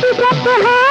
जब है